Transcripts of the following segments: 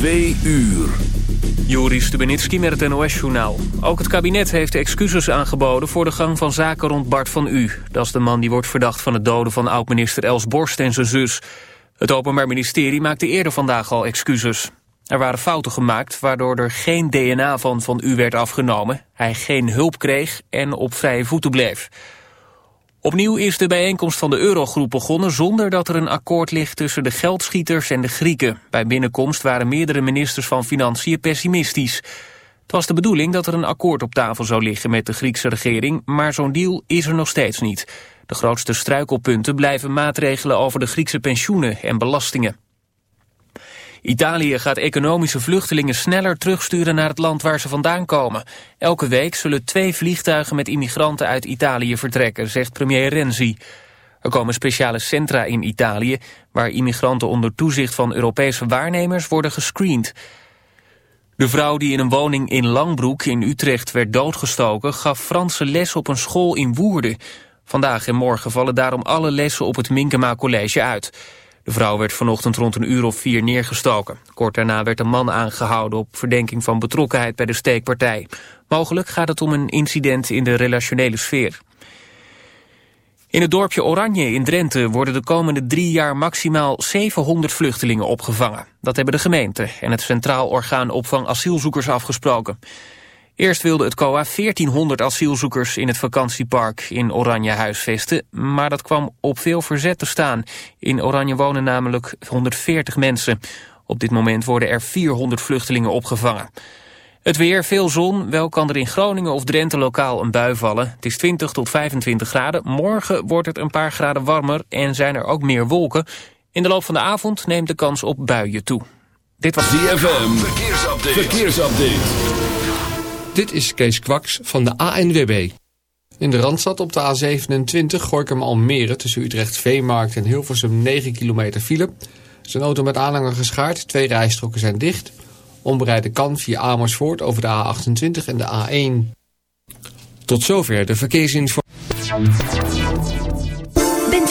Twee uur. Joris Stubenitski met het NOS-journaal. Ook het kabinet heeft excuses aangeboden voor de gang van zaken rond Bart van U. Dat is de man die wordt verdacht van het doden van oud-minister Els Borst en zijn zus. Het Openbaar Ministerie maakte eerder vandaag al excuses. Er waren fouten gemaakt waardoor er geen DNA van Van U werd afgenomen. Hij geen hulp kreeg en op vrije voeten bleef. Opnieuw is de bijeenkomst van de Eurogroep begonnen zonder dat er een akkoord ligt tussen de geldschieters en de Grieken. Bij binnenkomst waren meerdere ministers van Financiën pessimistisch. Het was de bedoeling dat er een akkoord op tafel zou liggen met de Griekse regering, maar zo'n deal is er nog steeds niet. De grootste struikelpunten blijven maatregelen over de Griekse pensioenen en belastingen. Italië gaat economische vluchtelingen sneller terugsturen naar het land waar ze vandaan komen. Elke week zullen twee vliegtuigen met immigranten uit Italië vertrekken, zegt premier Renzi. Er komen speciale centra in Italië waar immigranten onder toezicht van Europese waarnemers worden gescreend. De vrouw die in een woning in Langbroek in Utrecht werd doodgestoken gaf Franse les op een school in Woerden. Vandaag en morgen vallen daarom alle lessen op het Minkema College uit. De vrouw werd vanochtend rond een uur of vier neergestoken. Kort daarna werd een man aangehouden op verdenking van betrokkenheid bij de steekpartij. Mogelijk gaat het om een incident in de relationele sfeer. In het dorpje Oranje in Drenthe worden de komende drie jaar maximaal 700 vluchtelingen opgevangen. Dat hebben de gemeente en het Centraal Orgaan Opvang Asielzoekers afgesproken. Eerst wilde het COA 1400 asielzoekers in het vakantiepark in Oranje huisvesten, maar dat kwam op veel verzet te staan. In Oranje wonen namelijk 140 mensen. Op dit moment worden er 400 vluchtelingen opgevangen. Het weer, veel zon, wel kan er in Groningen of Drenthe lokaal een bui vallen. Het is 20 tot 25 graden. Morgen wordt het een paar graden warmer en zijn er ook meer wolken. In de loop van de avond neemt de kans op buien toe. Dit was DFM. Verkeersupdate. Verkeersupdate. Dit is Kees Kwaks van de ANWB. In de Randstad op de A27 Gorkum Almere tussen Utrecht Veemarkt en Hilversum 9 kilometer file. Zijn auto met aanhanger geschaard, twee rijstroken zijn dicht. Onbereide kan via Amersfoort over de A28 en de A1. Tot zover de verkeersinformatie.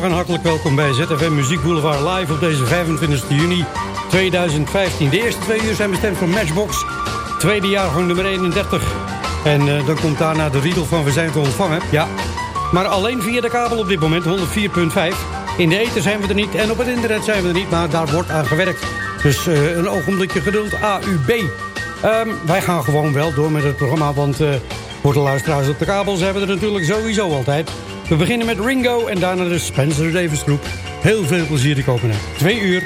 muziekboulevard. hartelijk welkom bij ZFM Muziek Boulevard live op deze 25 juni 2015. De eerste twee uur zijn bestemd voor Matchbox, tweede jaargang nummer 31. En uh, dan komt daarna de riedel van We zijn te ontvangen. Ja, maar alleen via de kabel op dit moment, 104.5. In de eten zijn we er niet en op het internet zijn we er niet, maar daar wordt aan gewerkt. Dus uh, een ogenblikje geduld, AUB. Um, wij gaan gewoon wel door met het programma, want uh, voor de luisteraars op de kabel zijn we er natuurlijk sowieso altijd. We beginnen met Ringo en daarna de Spencer Davis Groep. Heel veel plezier de komende twee uur.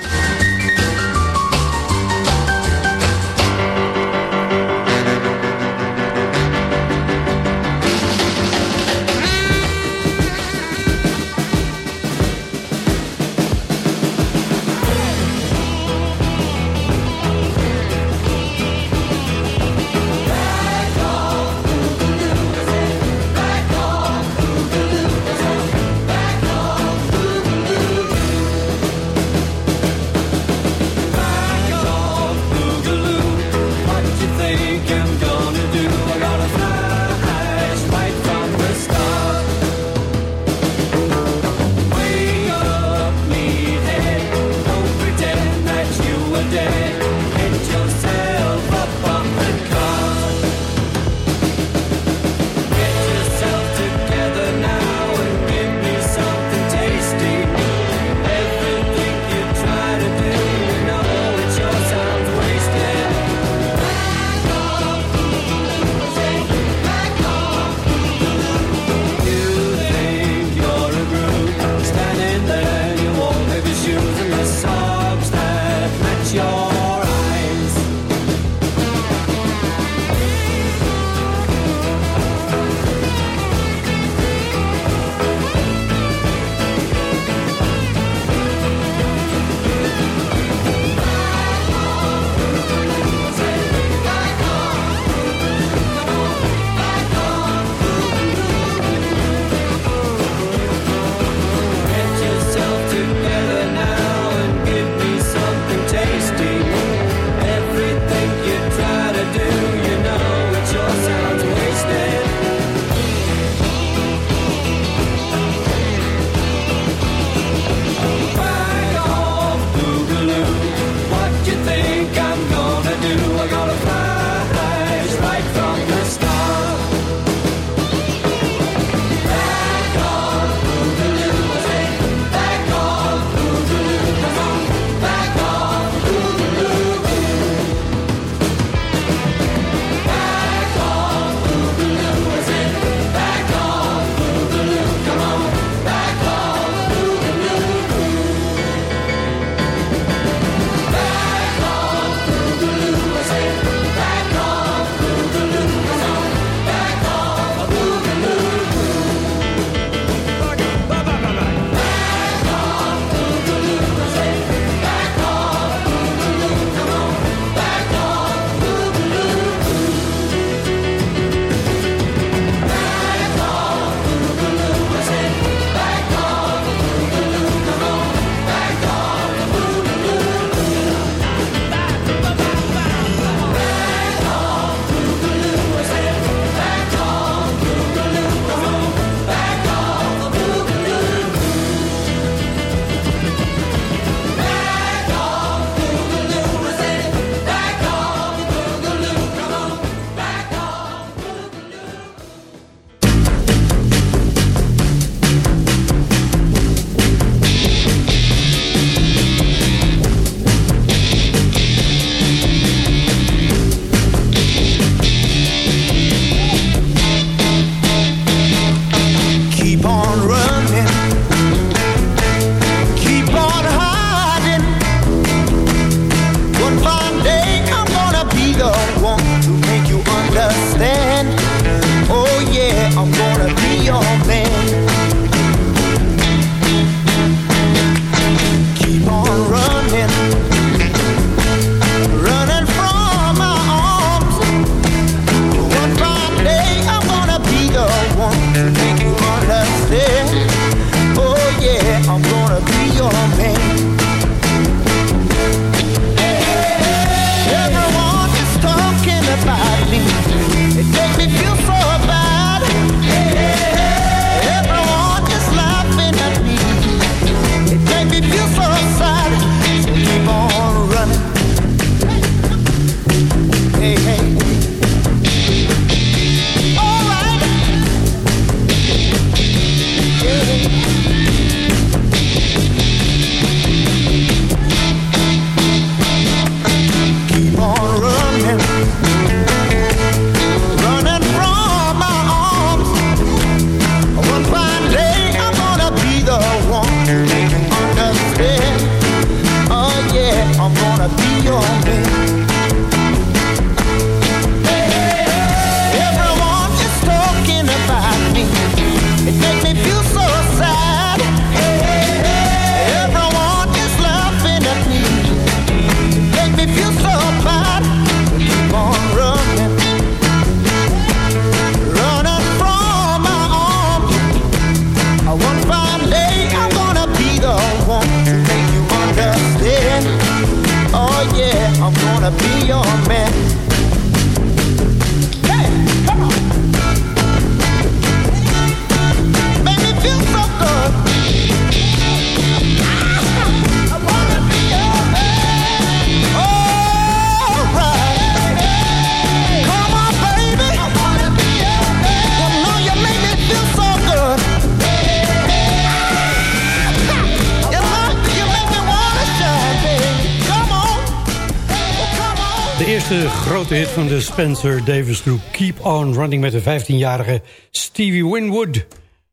Eerste grote hit van de Spencer Davis Group. Keep on running met de 15-jarige Stevie Winwood.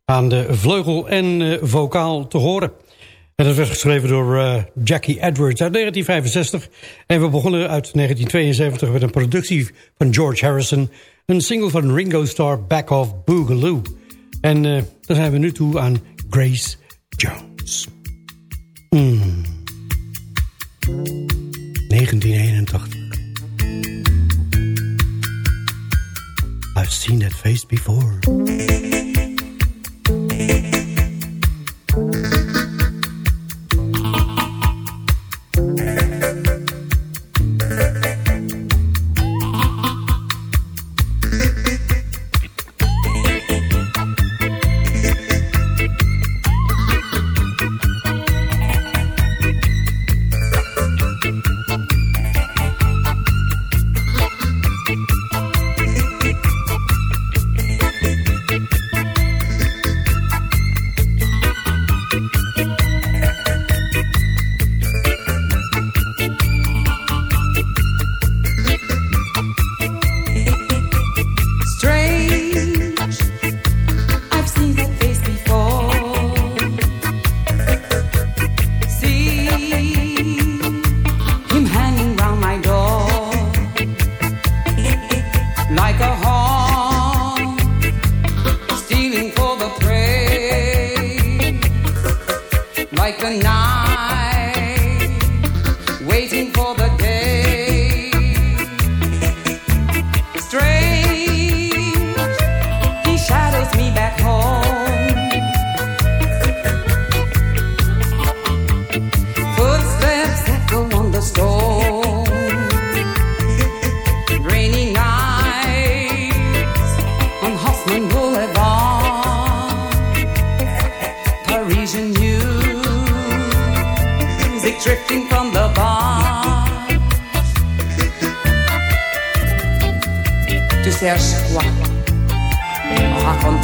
Aan de vleugel en uh, vocaal te horen. En dat werd geschreven door uh, Jackie Edwards uit 1965. En we begonnen uit 1972 met een productie van George Harrison. Een single van Ringo Starr, Back Off Boogaloo. En uh, dan zijn we nu toe aan Grace Jones. Mm. 1981. I've seen that face before. Like the night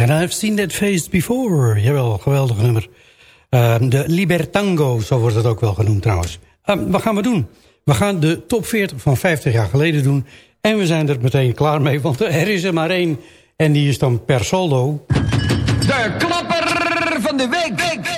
And I've seen that face before. Jawel, geweldig nummer. Uh, de Libertango, zo wordt het ook wel genoemd trouwens. Uh, wat gaan we doen? We gaan de top 40 van 50 jaar geleden doen. En we zijn er meteen klaar mee, want er is er maar één. En die is dan per solo. De klapper van de week, week.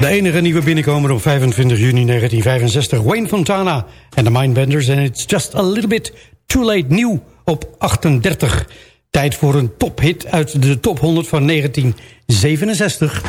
De enige nieuwe binnenkomer op 25 juni 1965. Wayne Fontana en de Mindbenders. En It's Just A Little Bit Too Late nieuw op 38. Tijd voor een tophit uit de top 100 van 1967.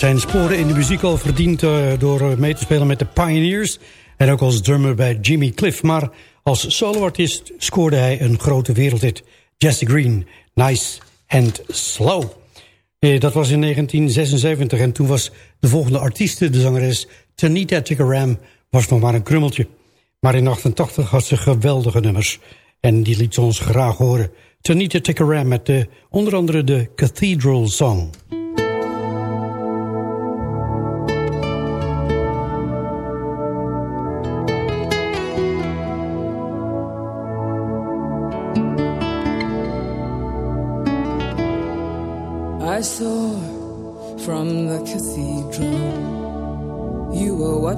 Zijn sporen in de muziek al verdiend uh, door mee te spelen met de Pioneers. En ook als drummer bij Jimmy Cliff. Maar als soloartiest scoorde hij een grote wereldhit. Jesse Green, Nice and Slow. Eh, dat was in 1976 en toen was de volgende artieste, de zangeres Tanita Tikaram, was nog maar een krummeltje. Maar in 88 had ze geweldige nummers. En die liet ze ons graag horen. Tanita Tikaram met de, onder andere de Cathedral Song.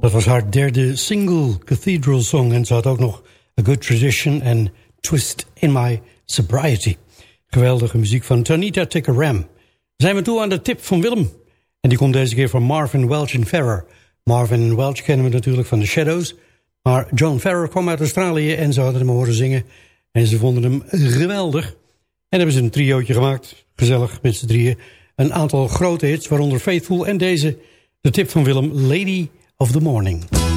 Dat was haar derde single, Cathedral Song. En ze had ook nog A Good Tradition en Twist in My Sobriety. Geweldige muziek van Tanita Tikaram. Zijn we toe aan de tip van Willem. En die komt deze keer van Marvin Welch en Ferrer. Marvin Welch kennen we natuurlijk van The Shadows. Maar John Ferrer kwam uit Australië en ze hadden hem horen zingen. En ze vonden hem geweldig. En hebben ze een triootje gemaakt. Gezellig met z'n drieën. Een aantal grote hits, waaronder Faithful en deze. De tip van Willem, Lady of the Morning.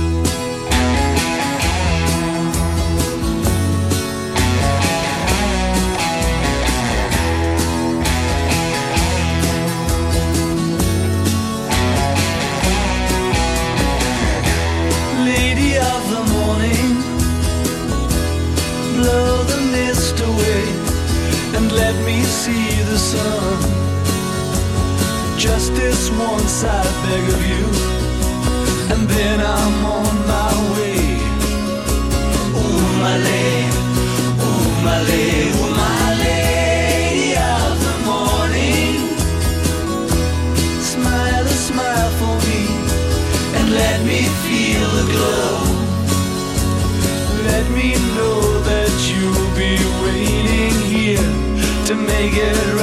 I beg of you, and then I'm on my way. Ooh, my lady, ooh, my lady, ooh, my lady of the morning. Smile a smile for me, and let me feel the glow. Let me know that you'll be waiting here to make it right.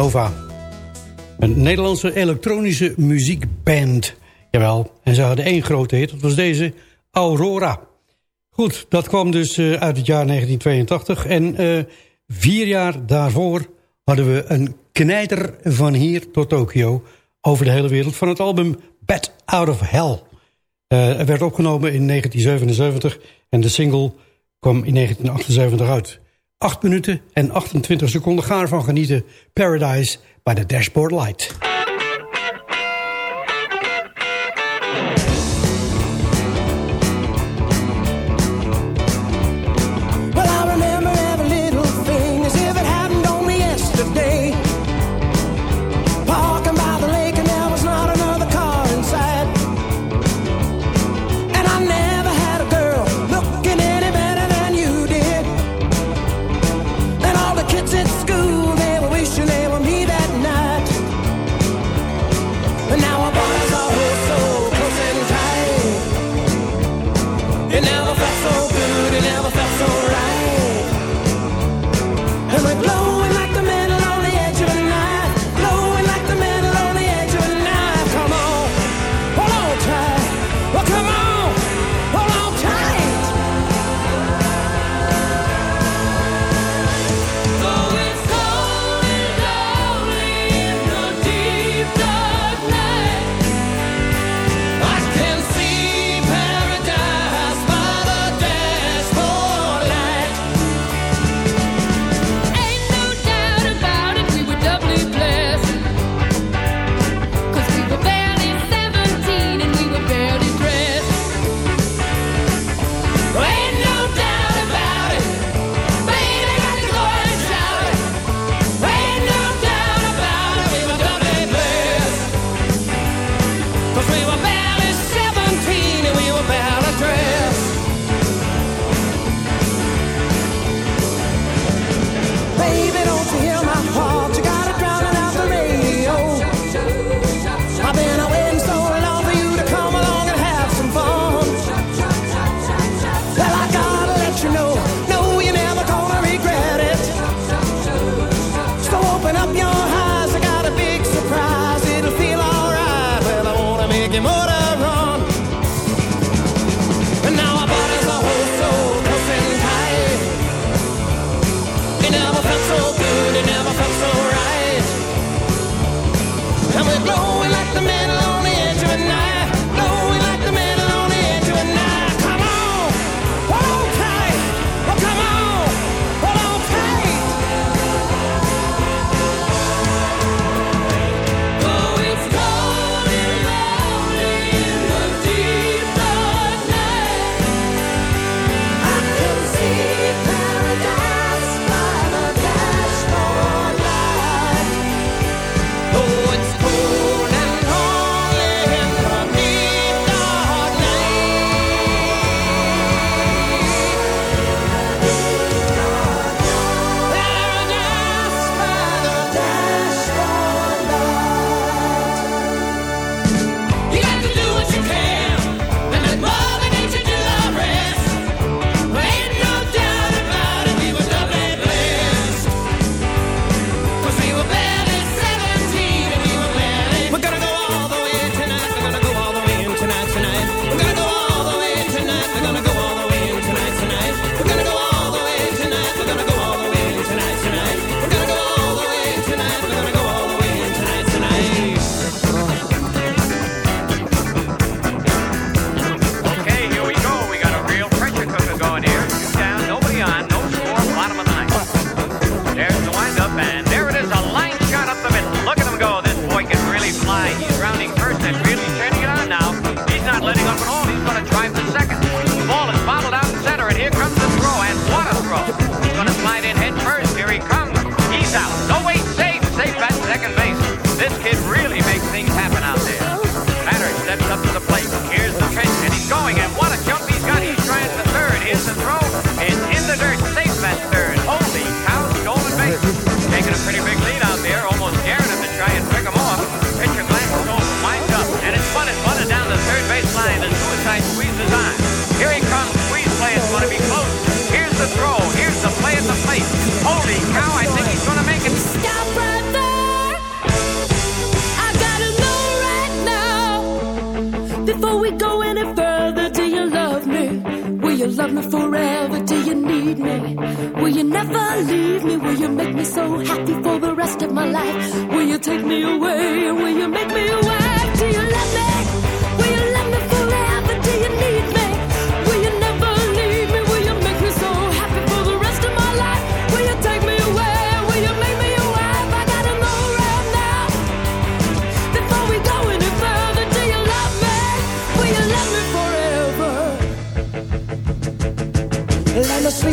Nova. Een Nederlandse elektronische muziekband. Jawel, en ze hadden één grote hit, dat was deze Aurora. Goed, dat kwam dus uh, uit het jaar 1982. En uh, vier jaar daarvoor hadden we een knijter van hier tot Tokio... over de hele wereld van het album Bad Out of Hell. Uh, het werd opgenomen in 1977 en de single kwam in 1978 uit. 8 minuten en 28 seconden gaar van genieten. Paradise by the Dashboard Light.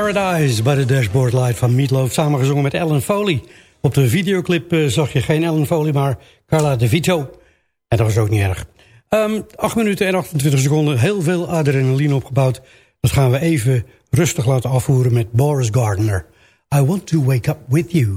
Paradise bij de Dashboard Light van Meatloaf... samengezongen met Ellen Foley. Op de videoclip eh, zag je geen Ellen Foley, maar Carla De Vito. En dat was ook niet erg. Ehm, um, 8 minuten en 28 seconden, heel veel adrenaline opgebouwd. Dat gaan we even rustig laten afvoeren met Boris Gardner. I want to wake up with you.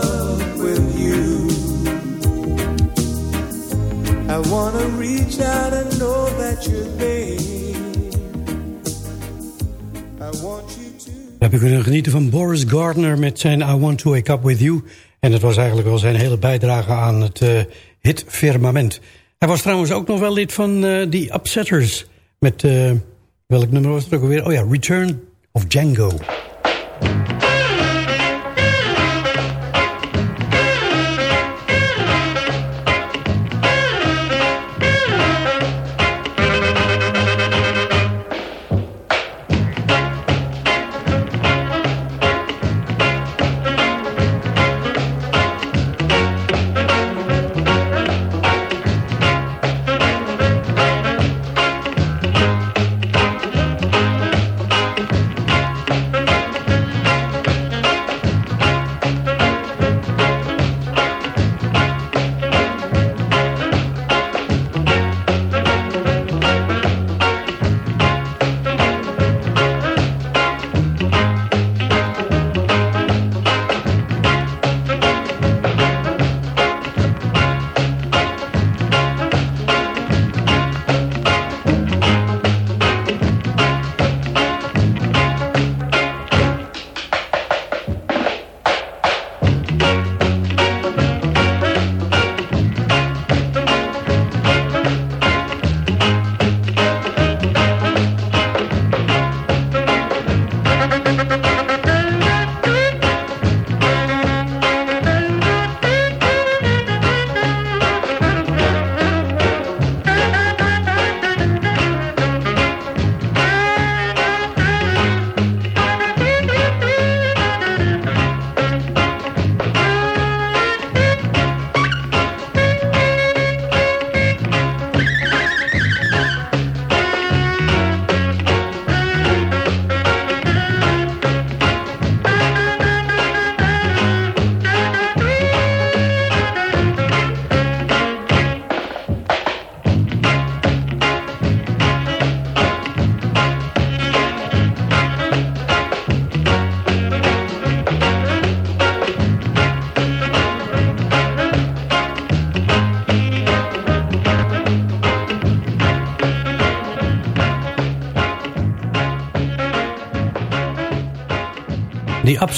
kunnen genieten van Boris Gardner met zijn I Want To Wake Up With You. En dat was eigenlijk wel zijn hele bijdrage aan het uh, hit Firmament. Hij was trouwens ook nog wel lid van uh, The Upsetters. Met, uh, welk nummer was het ook alweer? Oh ja, Return of Django.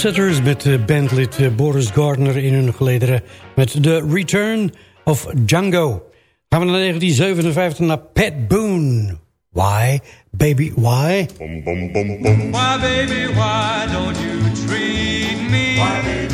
Setters met eh, bandlid eh, Boris Gardner in hun gelederen... met The Return of Django. Gaan we naar 1957 naar Pat Boone. Why, baby, why? Why, baby, why don't you treat me? Why,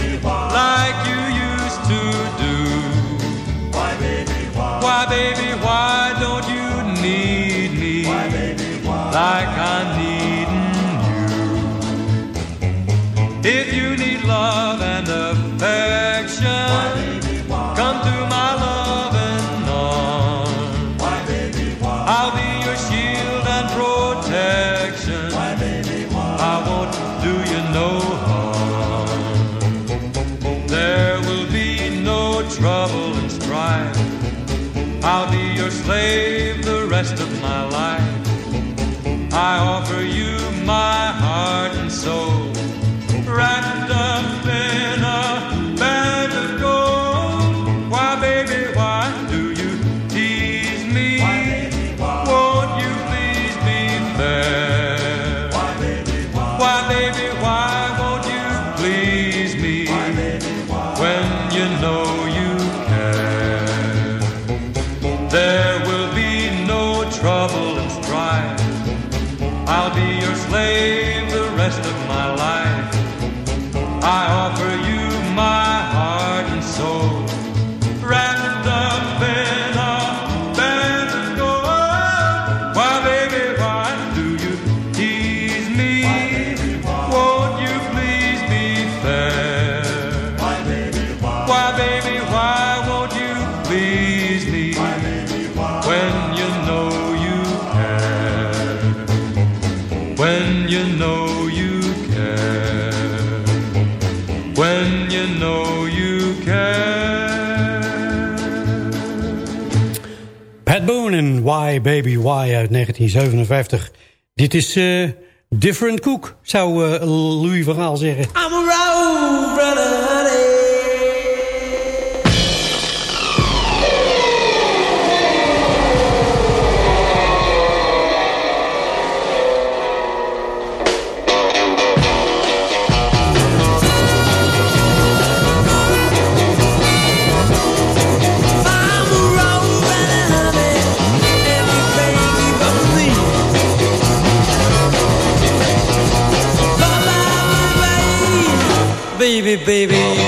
uit 1957. Dit is uh, Different Cook, zou eh, Louis Verhaal zeggen. I'm baby, baby.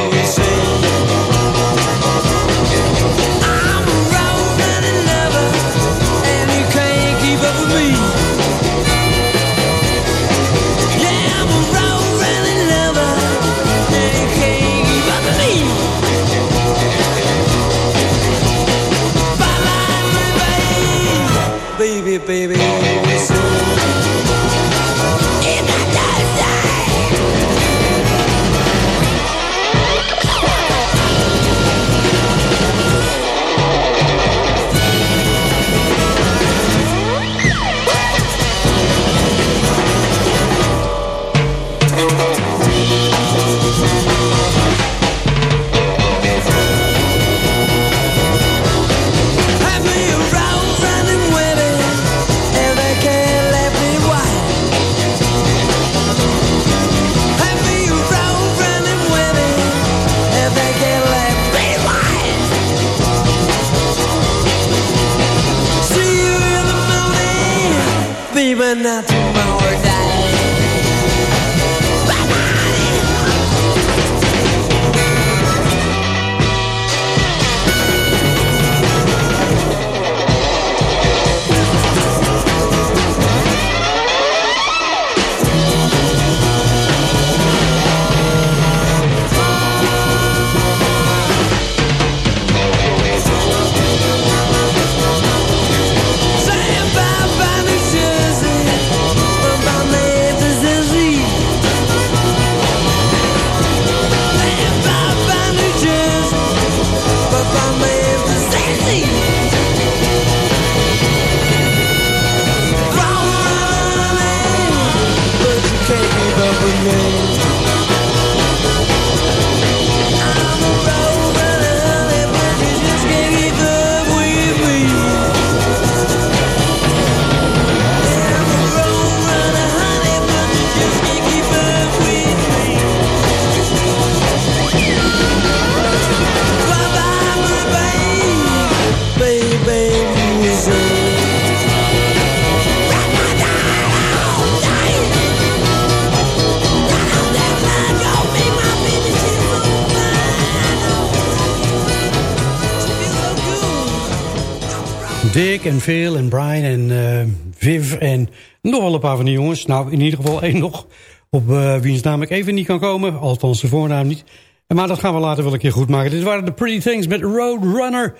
En Phil en Brian en eh, Viv en nog wel een paar van die jongens. Nou, in ieder geval één nog. Op uh, wiens naam ik even niet kan komen. Althans, de voornaam niet. Maar dat gaan we later wel een keer goed maken. Dit waren de Pretty Things met Roadrunner.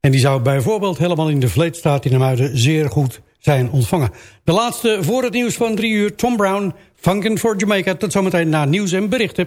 En die zou bijvoorbeeld helemaal in de Vleetstaat in de Muiden zeer goed zijn ontvangen. De laatste voor het nieuws van drie uur. Tom Brown, Funkin' for Jamaica. Tot zometeen na nieuws en berichten.